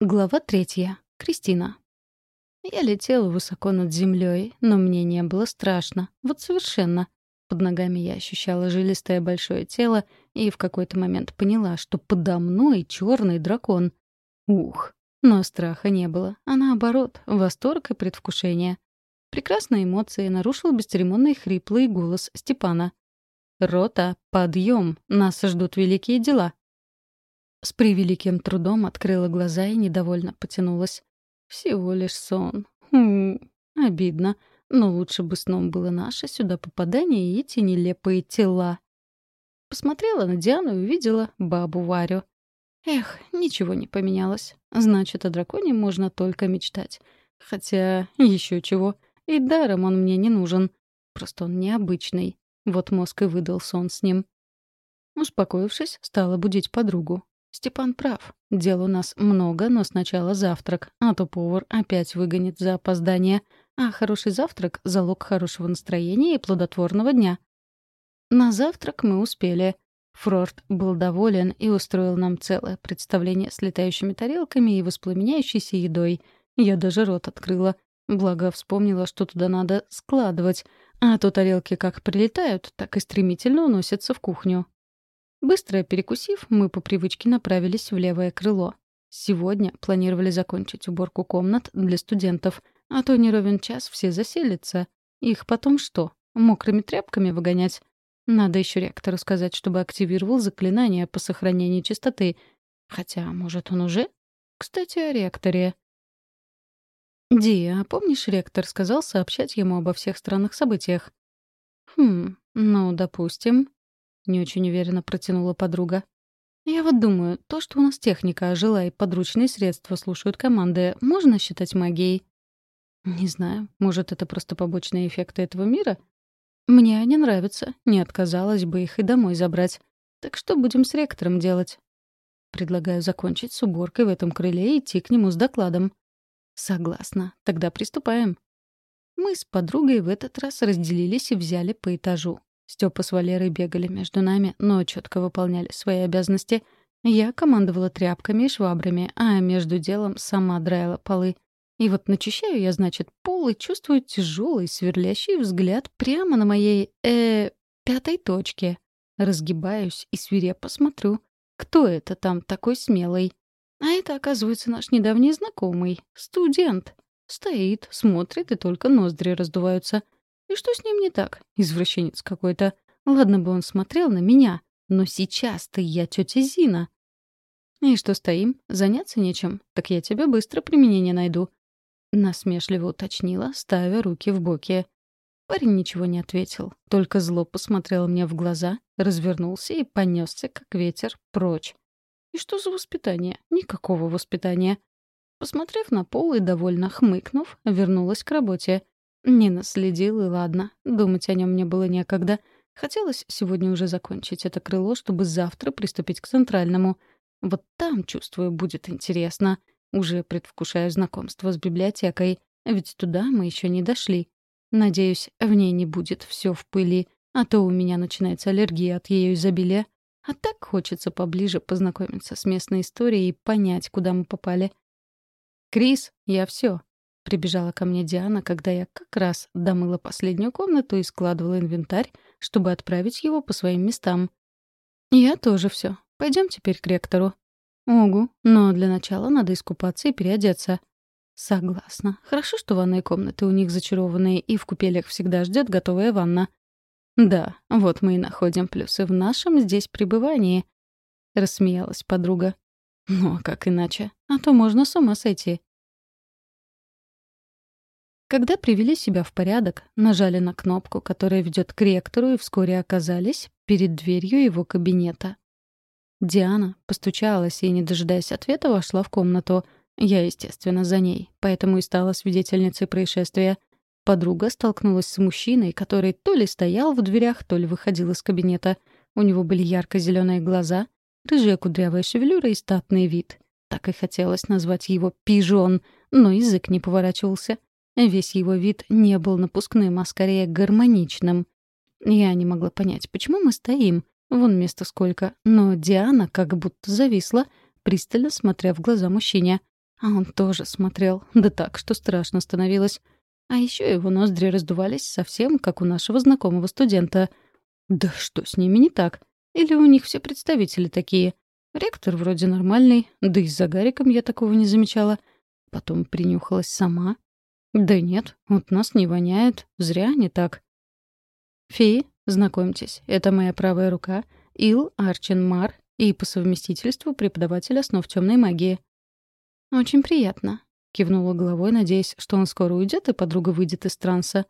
Глава третья. Кристина. Я летела высоко над землей, но мне не было страшно. Вот совершенно. Под ногами я ощущала жилистое большое тело и в какой-то момент поняла, что подо мной черный дракон. Ух, но страха не было, а наоборот, восторг и предвкушение. Прекрасные эмоции нарушил бесцеремонный хриплый голос Степана. «Рота, подъем! Нас ждут великие дела!» С превеликим трудом открыла глаза и недовольно потянулась. Всего лишь сон. Хм, обидно. Но лучше бы сном было наше сюда попадание и эти нелепые тела. Посмотрела на Диану и увидела бабу Варю. Эх, ничего не поменялось. Значит, о драконе можно только мечтать. Хотя еще чего. И даром он мне не нужен. Просто он необычный. Вот мозг и выдал сон с ним. Успокоившись, стала будить подругу. Степан прав. Дел у нас много, но сначала завтрак, а то повар опять выгонит за опоздание. А хороший завтрак — залог хорошего настроения и плодотворного дня. На завтрак мы успели. Фрорт был доволен и устроил нам целое представление с летающими тарелками и воспламеняющейся едой. Я даже рот открыла. Благо вспомнила, что туда надо складывать, а то тарелки как прилетают, так и стремительно уносятся в кухню. Быстро перекусив, мы по привычке направились в левое крыло. Сегодня планировали закончить уборку комнат для студентов, а то не ровен час все заселятся. Их потом что, мокрыми тряпками выгонять? Надо еще ректору сказать, чтобы активировал заклинание по сохранению чистоты. Хотя, может, он уже? Кстати, о ректоре. «Ди, а помнишь, ректор сказал сообщать ему обо всех странных событиях?» «Хм, ну, допустим», не очень уверенно протянула подруга. «Я вот думаю, то, что у нас техника ожила и подручные средства слушают команды, можно считать магией?» «Не знаю. Может, это просто побочные эффекты этого мира?» «Мне они нравятся. Не отказалась бы их и домой забрать. Так что будем с ректором делать?» «Предлагаю закончить с уборкой в этом крыле и идти к нему с докладом». «Согласна. Тогда приступаем». Мы с подругой в этот раз разделились и взяли по этажу. Степа с Валерой бегали между нами, но четко выполняли свои обязанности. Я командовала тряпками и швабрами, а между делом сама драила полы. И вот начищаю я, значит, пол и чувствую тяжелый, сверлящий взгляд прямо на моей, э, пятой точке. Разгибаюсь и свирепо смотрю. Кто это там такой смелый? А это, оказывается, наш недавний знакомый, студент. Стоит, смотрит, и только ноздри раздуваются — и что с ним не так? Извращенец какой-то. Ладно бы он смотрел на меня, но сейчас-то я тетя Зина. И что стоим? Заняться нечем? Так я тебе быстро применение найду. Насмешливо уточнила, ставя руки в боки. Парень ничего не ответил, только зло посмотрел мне в глаза, развернулся и понесся, как ветер, прочь. И что за воспитание? Никакого воспитания. Посмотрев на пол и довольно хмыкнув, вернулась к работе. Не наследил, и ладно. Думать о нем мне было некогда. Хотелось сегодня уже закончить это крыло, чтобы завтра приступить к центральному. Вот там, чувствую, будет интересно. Уже предвкушаю знакомство с библиотекой. Ведь туда мы еще не дошли. Надеюсь, в ней не будет все в пыли, а то у меня начинается аллергия от ее изобилия. А так хочется поближе познакомиться с местной историей и понять, куда мы попали. «Крис, я все. Прибежала ко мне Диана, когда я как раз домыла последнюю комнату и складывала инвентарь, чтобы отправить его по своим местам. «Я тоже все. Пойдем теперь к ректору». «Угу, но для начала надо искупаться и переодеться». «Согласна. Хорошо, что ванные комнаты у них зачарованные, и в купелях всегда ждет готовая ванна». «Да, вот мы и находим плюсы в нашем здесь пребывании», — рассмеялась подруга. «Ну, а как иначе? А то можно с ума сойти». Когда привели себя в порядок, нажали на кнопку, которая ведет к ректору, и вскоре оказались перед дверью его кабинета. Диана постучалась и, не дожидаясь ответа, вошла в комнату. Я, естественно, за ней, поэтому и стала свидетельницей происшествия. Подруга столкнулась с мужчиной, который то ли стоял в дверях, то ли выходил из кабинета. У него были ярко-зеленые глаза, рыжая кудрявая шевелюра и статный вид. Так и хотелось назвать его «пижон», но язык не поворачивался — Весь его вид не был напускным, а скорее гармоничным. Я не могла понять, почему мы стоим. Вон места сколько. Но Диана как будто зависла, пристально смотря в глаза мужчине. А он тоже смотрел, да так, что страшно становилось. А еще его ноздри раздувались совсем, как у нашего знакомого студента. Да что с ними не так? Или у них все представители такие? Ректор вроде нормальный, да и за Гариком я такого не замечала. Потом принюхалась сама. Да нет, от нас не воняет, зря не так. Феи, знакомьтесь, это моя правая рука, Ил Арчин Мар и по совместительству преподаватель основ темной магии. «Очень приятно», — кивнула головой, надеясь, что он скоро уйдет и подруга выйдет из транса.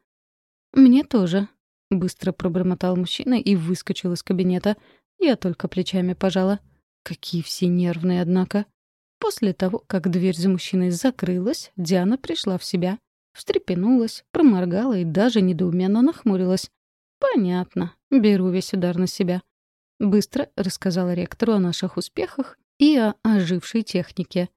«Мне тоже», — быстро пробормотал мужчина и выскочил из кабинета. Я только плечами пожала. Какие все нервные, однако. После того, как дверь за мужчиной закрылась, Диана пришла в себя. Встрепенулась, проморгала и даже недоуменно нахмурилась. «Понятно. Беру весь удар на себя». Быстро рассказала ректору о наших успехах и о ожившей технике.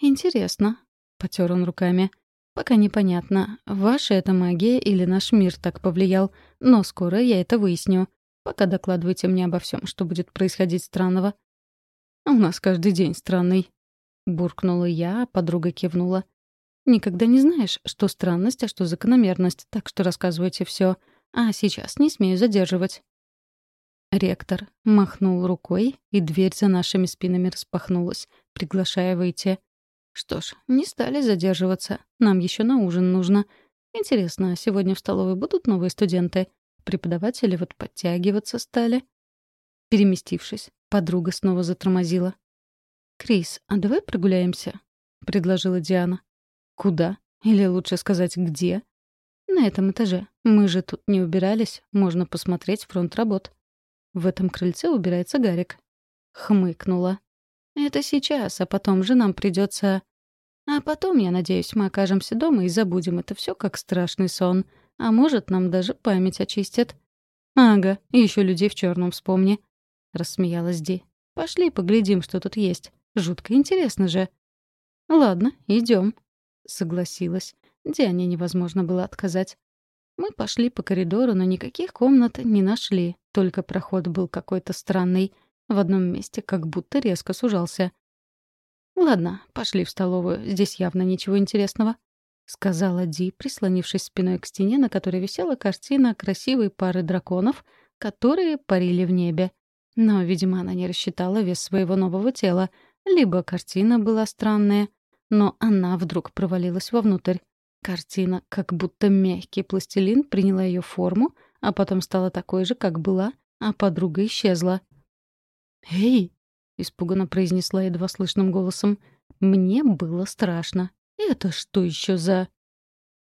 «Интересно», — потер он руками. «Пока непонятно, ваша это магия или наш мир так повлиял, но скоро я это выясню. Пока докладывайте мне обо всем, что будет происходить странного». «У нас каждый день странный», — буркнула я, а подруга кивнула. «Никогда не знаешь, что странность, а что закономерность, так что рассказывайте все. А сейчас не смею задерживать». Ректор махнул рукой, и дверь за нашими спинами распахнулась, приглашая выйти. Что ж, не стали задерживаться. Нам еще на ужин нужно. Интересно, а сегодня в столовой будут новые студенты? Преподаватели вот подтягиваться стали. Переместившись, подруга снова затормозила. «Крис, а давай прогуляемся?» — предложила Диана. «Куда? Или лучше сказать, где?» «На этом этаже. Мы же тут не убирались. Можно посмотреть фронт работ». В этом крыльце убирается Гарик. Хмыкнула. Это сейчас, а потом же нам придется. А потом, я надеюсь, мы окажемся дома и забудем это все как страшный сон. А может, нам даже память очистят. Ага, еще людей в черном вспомни. Рассмеялась Ди. Пошли поглядим, что тут есть. Жутко интересно же. Ладно, идем. Согласилась. Диане невозможно было отказать. Мы пошли по коридору, но никаких комнат не нашли. Только проход был какой-то странный. В одном месте как будто резко сужался. «Ладно, пошли в столовую. Здесь явно ничего интересного», — сказала Ди, прислонившись спиной к стене, на которой висела картина красивой пары драконов, которые парили в небе. Но, видимо, она не рассчитала вес своего нового тела. Либо картина была странная, но она вдруг провалилась вовнутрь. Картина, как будто мягкий пластилин, приняла ее форму, а потом стала такой же, как была, а подруга исчезла. «Эй!» — испуганно произнесла едва слышным голосом. «Мне было страшно. Это что еще за...»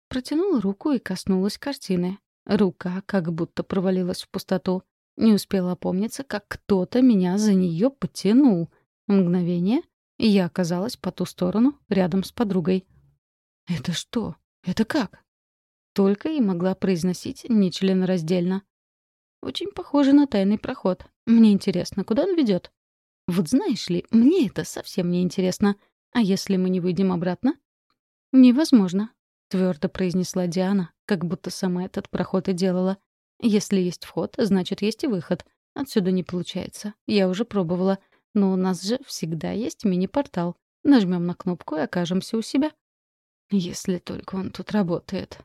Протянула руку и коснулась картины. Рука как будто провалилась в пустоту. Не успела опомниться, как кто-то меня за нее потянул. Мгновение, и я оказалась по ту сторону, рядом с подругой. «Это что? Это как?» Только и могла произносить нечленораздельно. Очень похоже на тайный проход. Мне интересно, куда он ведет? Вот знаешь ли, мне это совсем не интересно. А если мы не выйдем обратно? Невозможно, твердо произнесла Диана, как будто сама этот проход и делала. Если есть вход, значит, есть и выход. Отсюда не получается. Я уже пробовала. Но у нас же всегда есть мини-портал. Нажмем на кнопку и окажемся у себя. Если только он тут работает.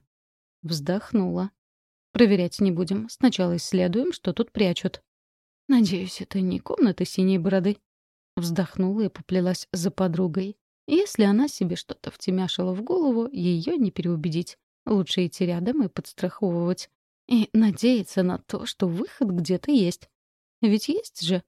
Вздохнула. Проверять не будем. Сначала исследуем, что тут прячут. Надеюсь, это не комната синей бороды. Вздохнула и поплелась за подругой. Если она себе что-то втемяшила в голову, ее не переубедить. Лучше идти рядом и подстраховывать. И надеяться на то, что выход где-то есть. Ведь есть же.